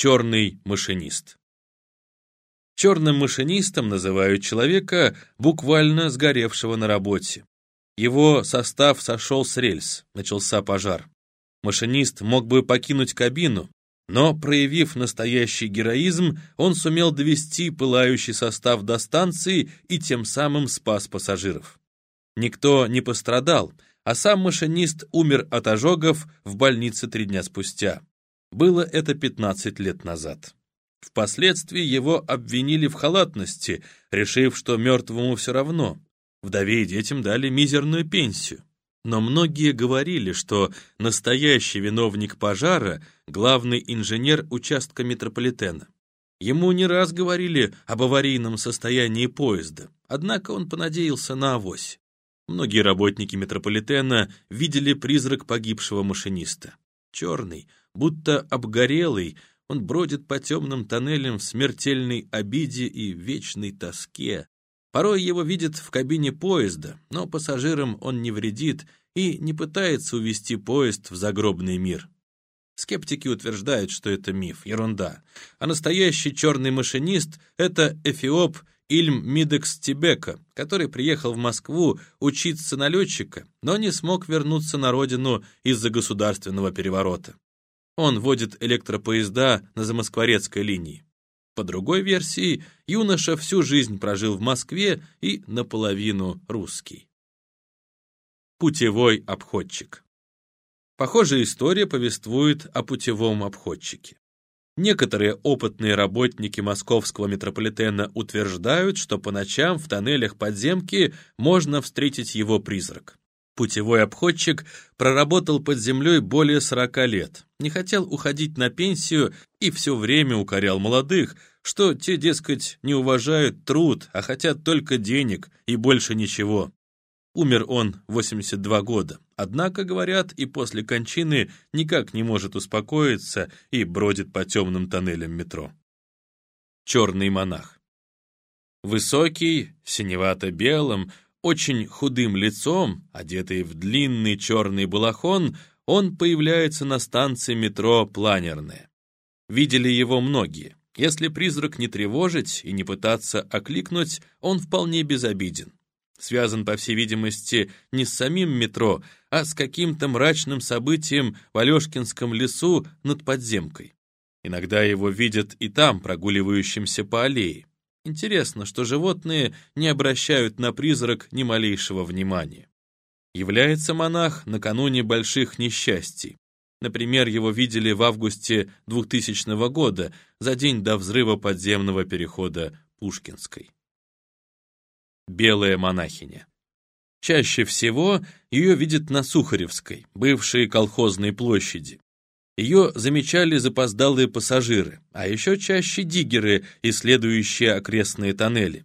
Черный машинист. Черным машинистом называют человека, буквально сгоревшего на работе. Его состав сошел с рельс, начался пожар. Машинист мог бы покинуть кабину, но, проявив настоящий героизм, он сумел довести пылающий состав до станции и тем самым спас пассажиров. Никто не пострадал, а сам машинист умер от ожогов в больнице три дня спустя. Было это 15 лет назад. Впоследствии его обвинили в халатности, решив, что мертвому все равно. Вдове и детям дали мизерную пенсию. Но многие говорили, что настоящий виновник пожара — главный инженер участка метрополитена. Ему не раз говорили об аварийном состоянии поезда, однако он понадеялся на авось. Многие работники метрополитена видели призрак погибшего машиниста. Черный, будто обгорелый, он бродит по темным тоннелям в смертельной обиде и вечной тоске. Порой его видят в кабине поезда, но пассажирам он не вредит и не пытается увести поезд в загробный мир. Скептики утверждают, что это миф, ерунда. А настоящий черный машинист — это эфиоп Ильм Мидекс Тибека, который приехал в Москву учиться на летчика, но не смог вернуться на родину из-за государственного переворота. Он водит электропоезда на Замоскворецкой линии. По другой версии, юноша всю жизнь прожил в Москве и наполовину русский. Путевой обходчик Похожая история повествует о путевом обходчике. Некоторые опытные работники московского метрополитена утверждают, что по ночам в тоннелях подземки можно встретить его призрак. Путевой обходчик проработал под землей более 40 лет, не хотел уходить на пенсию и все время укорял молодых, что те, дескать, не уважают труд, а хотят только денег и больше ничего. Умер он 82 года, однако, говорят, и после кончины никак не может успокоиться и бродит по темным тоннелям метро. Черный монах. Высокий, синевато-белым, очень худым лицом, одетый в длинный черный балахон, он появляется на станции метро «Планерная». Видели его многие. Если призрак не тревожить и не пытаться окликнуть, он вполне безобиден связан, по всей видимости, не с самим метро, а с каким-то мрачным событием в Алешкинском лесу над подземкой. Иногда его видят и там, прогуливающимся по аллее. Интересно, что животные не обращают на призрак ни малейшего внимания. Является монах накануне больших несчастий. Например, его видели в августе 2000 года, за день до взрыва подземного перехода Пушкинской белая монахиня. Чаще всего ее видят на Сухаревской, бывшей колхозной площади. Ее замечали запоздалые пассажиры, а еще чаще диггеры, исследующие окрестные тоннели.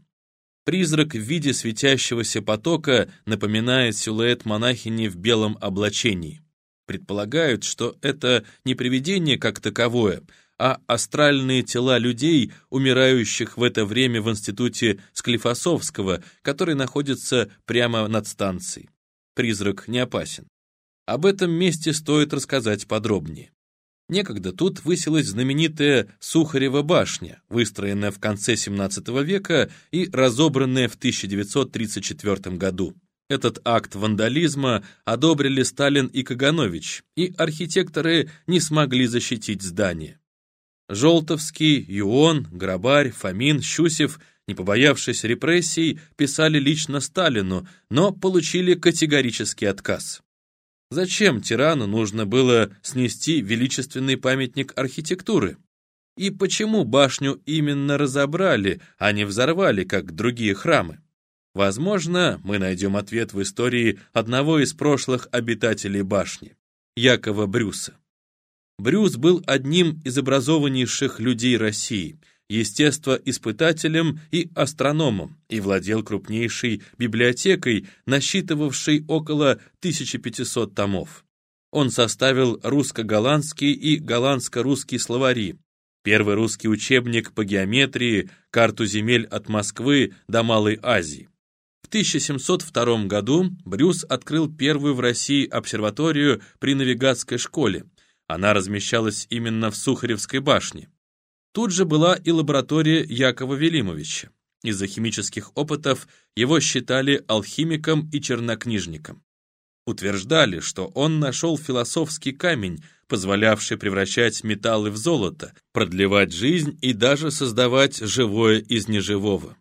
Призрак в виде светящегося потока напоминает силуэт монахини в белом облачении. Предполагают, что это не привидение как таковое, а астральные тела людей, умирающих в это время в институте Склифосовского, который находится прямо над станцией. Призрак не опасен. Об этом месте стоит рассказать подробнее. Некогда тут высилась знаменитая Сухарева башня, выстроенная в конце XVII века и разобранная в 1934 году. Этот акт вандализма одобрили Сталин и Каганович, и архитекторы не смогли защитить здание. Желтовский, Юон, Грабарь, Фомин, Щусев, не побоявшись репрессий, писали лично Сталину, но получили категорический отказ. Зачем тирану нужно было снести величественный памятник архитектуры? И почему башню именно разобрали, а не взорвали, как другие храмы? Возможно, мы найдем ответ в истории одного из прошлых обитателей башни, Якова Брюса. Брюс был одним из образованнейших людей России, естествоиспытателем и астрономом, и владел крупнейшей библиотекой, насчитывавшей около 1500 томов. Он составил русско-голландский и голландско-русский словари, первый русский учебник по геометрии, карту земель от Москвы до Малой Азии. В 1702 году Брюс открыл первую в России обсерваторию при навигатской школе, она размещалась именно в Сухаревской башне. Тут же была и лаборатория Якова Велимовича. Из-за химических опытов его считали алхимиком и чернокнижником. Утверждали, что он нашел философский камень, позволявший превращать металлы в золото, продлевать жизнь и даже создавать живое из неживого.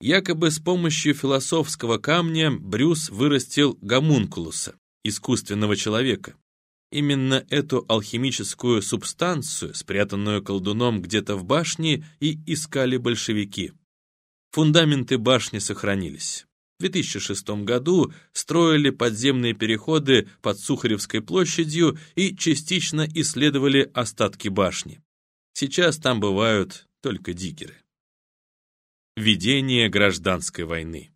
Якобы с помощью философского камня Брюс вырастил гомункулуса, искусственного человека. Именно эту алхимическую субстанцию, спрятанную колдуном где-то в башне, и искали большевики. Фундаменты башни сохранились. В 2006 году строили подземные переходы под Сухаревской площадью и частично исследовали остатки башни. Сейчас там бывают только диггеры. Ведение гражданской войны.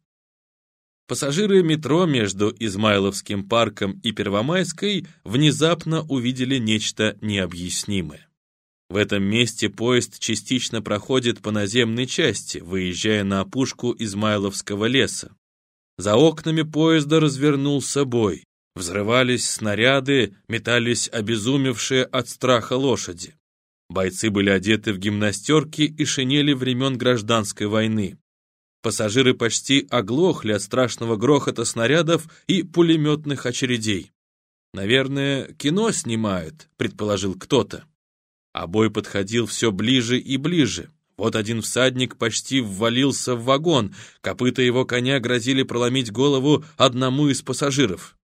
Пассажиры метро между Измайловским парком и Первомайской внезапно увидели нечто необъяснимое. В этом месте поезд частично проходит по наземной части, выезжая на опушку Измайловского леса. За окнами поезда развернулся бой. Взрывались снаряды, метались обезумевшие от страха лошади. Бойцы были одеты в гимнастерки и шинели времен гражданской войны. Пассажиры почти оглохли от страшного грохота снарядов и пулеметных очередей. «Наверное, кино снимают», — предположил кто-то. А бой подходил все ближе и ближе. Вот один всадник почти ввалился в вагон, копыта его коня грозили проломить голову одному из пассажиров.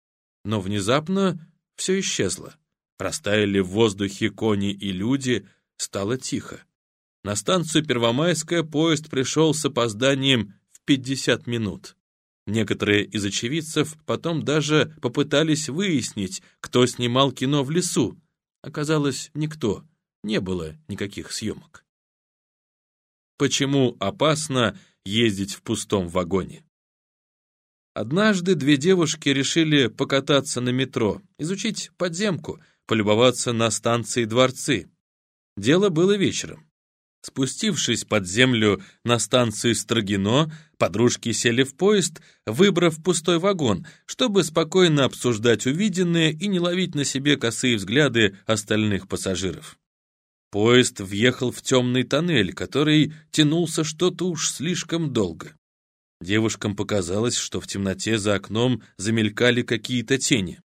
Но внезапно все исчезло. Растаяли в воздухе кони и люди, стало тихо. На станцию Первомайская поезд пришел с опозданием в 50 минут. Некоторые из очевидцев потом даже попытались выяснить, кто снимал кино в лесу. Оказалось, никто, не было никаких съемок. Почему опасно ездить в пустом вагоне? Однажды две девушки решили покататься на метро, изучить подземку, полюбоваться на станции дворцы. Дело было вечером. Спустившись под землю на станцию Строгино, подружки сели в поезд, выбрав пустой вагон, чтобы спокойно обсуждать увиденное и не ловить на себе косые взгляды остальных пассажиров. Поезд въехал в темный тоннель, который тянулся что-то уж слишком долго. Девушкам показалось, что в темноте за окном замелькали какие-то тени.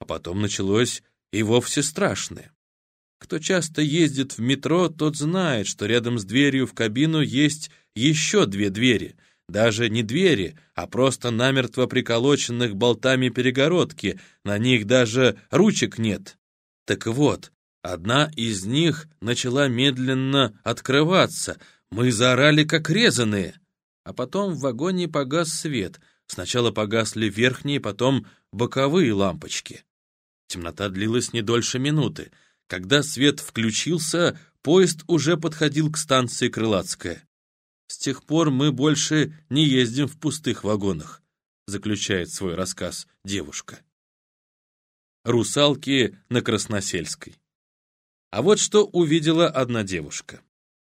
А потом началось и вовсе страшное. Кто часто ездит в метро, тот знает, что рядом с дверью в кабину есть еще две двери. Даже не двери, а просто намертво приколоченных болтами перегородки, на них даже ручек нет. Так вот, одна из них начала медленно открываться. Мы заорали, как резаные. А потом в вагоне погас свет. Сначала погасли верхние, потом боковые лампочки. Темнота длилась не дольше минуты. Когда свет включился, поезд уже подходил к станции Крылатская. «С тех пор мы больше не ездим в пустых вагонах», заключает свой рассказ девушка. Русалки на Красносельской. А вот что увидела одна девушка.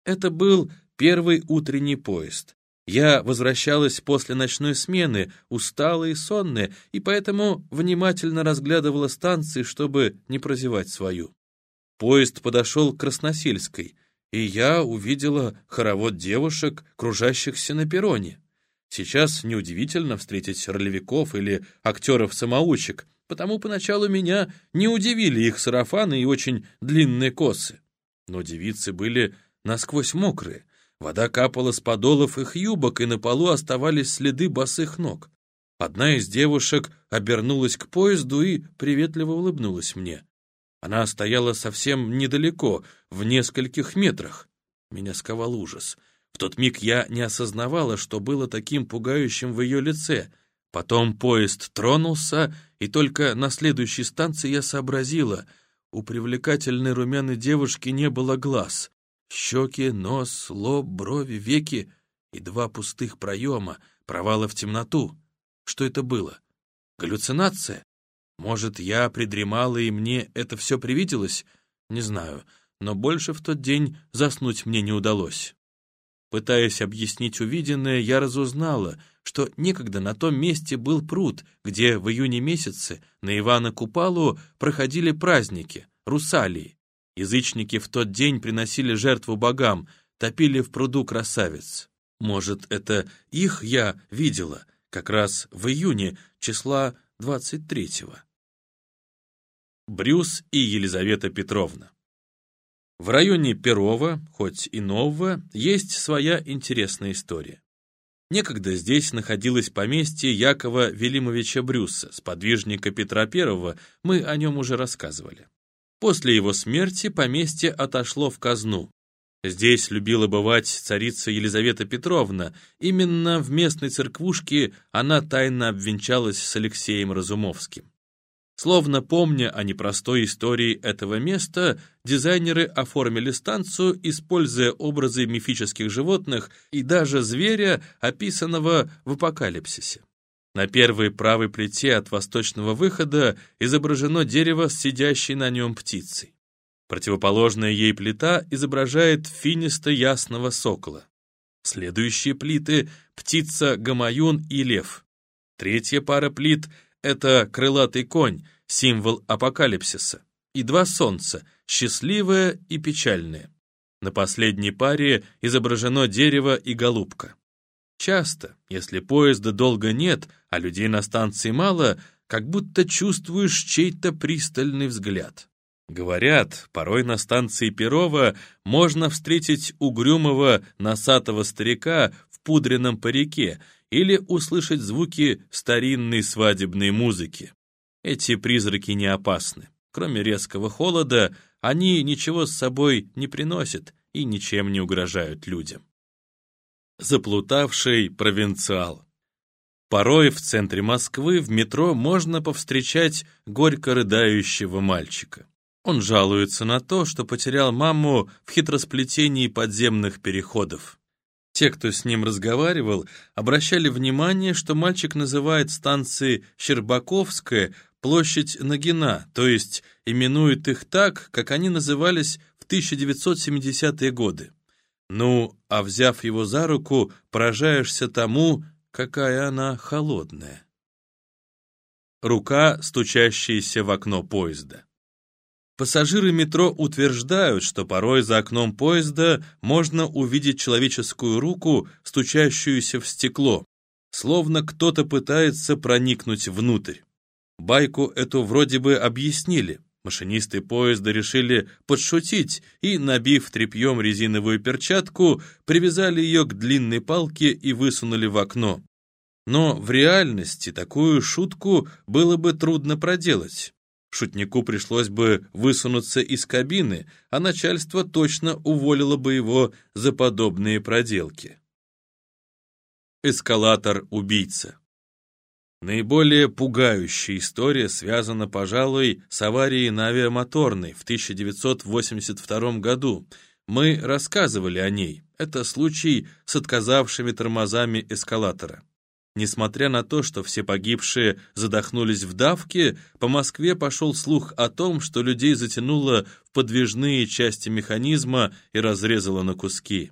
Это был первый утренний поезд. Я возвращалась после ночной смены, усталая и сонная, и поэтому внимательно разглядывала станции, чтобы не прозевать свою. Поезд подошел к Красносельской, и я увидела хоровод девушек, кружащихся на перроне. Сейчас неудивительно встретить ролевиков или актеров-самоучек, потому поначалу меня не удивили их сарафаны и очень длинные косы. Но девицы были насквозь мокрые, вода капала с подолов их юбок, и на полу оставались следы босых ног. Одна из девушек обернулась к поезду и приветливо улыбнулась мне. Она стояла совсем недалеко, в нескольких метрах. Меня сковал ужас. В тот миг я не осознавала, что было таким пугающим в ее лице. Потом поезд тронулся, и только на следующей станции я сообразила. У привлекательной румяной девушки не было глаз. Щеки, нос, лоб, брови, веки и два пустых проема, провала в темноту. Что это было? Галлюцинация? Может, я придремала, и мне это все привиделось? Не знаю, но больше в тот день заснуть мне не удалось. Пытаясь объяснить увиденное, я разузнала, что некогда на том месте был пруд, где в июне месяце на Ивана Купалу проходили праздники, русалии. Язычники в тот день приносили жертву богам, топили в пруду красавиц. Может, это их я видела, как раз в июне, числа 23-го. Брюс и Елизавета Петровна В районе Перова, хоть и нового, есть своя интересная история. Некогда здесь находилось поместье Якова Велимовича Брюса, сподвижника Петра I, мы о нем уже рассказывали. После его смерти поместье отошло в казну. Здесь любила бывать царица Елизавета Петровна. Именно в местной церквушке она тайно обвенчалась с Алексеем Разумовским. Словно помня о непростой истории этого места, дизайнеры оформили станцию, используя образы мифических животных и даже зверя, описанного в апокалипсисе. На первой правой плите от восточного выхода изображено дерево с сидящей на нем птицей. Противоположная ей плита изображает финисто-ясного сокола. Следующие плиты — птица, гамаюн и лев. Третья пара плит — это крылатый конь, символ апокалипсиса, и два солнца, счастливое и печальное. На последней паре изображено дерево и голубка. Часто, если поезда долго нет, а людей на станции мало, как будто чувствуешь чей-то пристальный взгляд. Говорят, порой на станции Перова можно встретить угрюмого носатого старика в пудренном парике или услышать звуки старинной свадебной музыки. Эти призраки не опасны. Кроме резкого холода, они ничего с собой не приносят и ничем не угрожают людям заплутавший провинциал. Порой в центре Москвы в метро можно повстречать горько рыдающего мальчика. Он жалуется на то, что потерял маму в хитросплетении подземных переходов. Те, кто с ним разговаривал, обращали внимание, что мальчик называет станции Щербаковская площадь Нагина, то есть именует их так, как они назывались в 1970-е годы. Ну, а взяв его за руку, поражаешься тому, какая она холодная. Рука, стучащаяся в окно поезда. Пассажиры метро утверждают, что порой за окном поезда можно увидеть человеческую руку, стучащуюся в стекло, словно кто-то пытается проникнуть внутрь. Байку эту вроде бы объяснили, Машинисты поезда решили подшутить и, набив тряпьем резиновую перчатку, привязали ее к длинной палке и высунули в окно. Но в реальности такую шутку было бы трудно проделать. Шутнику пришлось бы высунуться из кабины, а начальство точно уволило бы его за подобные проделки. Эскалатор-убийца Наиболее пугающая история связана, пожалуй, с аварией на авиамоторной в 1982 году. Мы рассказывали о ней. Это случай с отказавшими тормозами эскалатора. Несмотря на то, что все погибшие задохнулись в давке, по Москве пошел слух о том, что людей затянуло в подвижные части механизма и разрезало на куски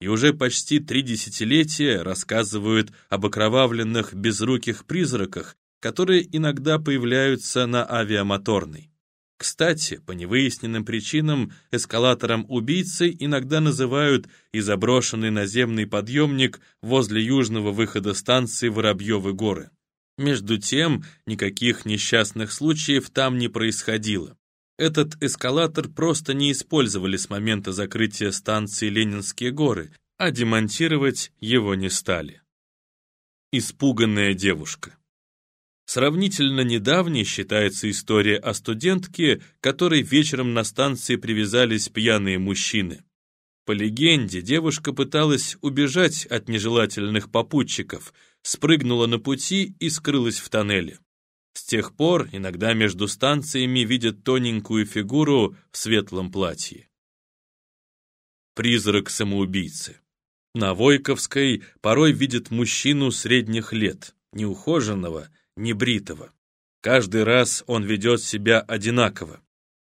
и уже почти три десятилетия рассказывают об окровавленных безруких призраках, которые иногда появляются на авиамоторной. Кстати, по невыясненным причинам эскалатором убийцей иногда называют и заброшенный наземный подъемник возле южного выхода станции Воробьевы горы. Между тем, никаких несчастных случаев там не происходило. Этот эскалатор просто не использовали с момента закрытия станции Ленинские горы, а демонтировать его не стали. Испуганная девушка. Сравнительно недавней считается история о студентке, которой вечером на станции привязались пьяные мужчины. По легенде, девушка пыталась убежать от нежелательных попутчиков, спрыгнула на пути и скрылась в тоннеле. С тех пор иногда между станциями видят тоненькую фигуру в светлом платье. Призрак самоубийцы. На Войковской порой видят мужчину средних лет, неухоженного, небритого. Каждый раз он ведет себя одинаково.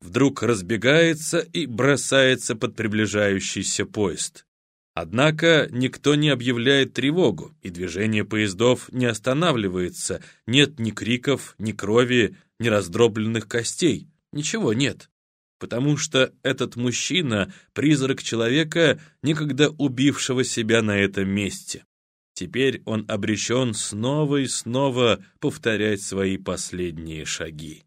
Вдруг разбегается и бросается под приближающийся поезд. Однако никто не объявляет тревогу, и движение поездов не останавливается, нет ни криков, ни крови, ни раздробленных костей, ничего нет. потому что этот мужчина — призрак человека, некогда убившего себя на этом месте. Теперь он обречен снова и снова повторять свои последние шаги.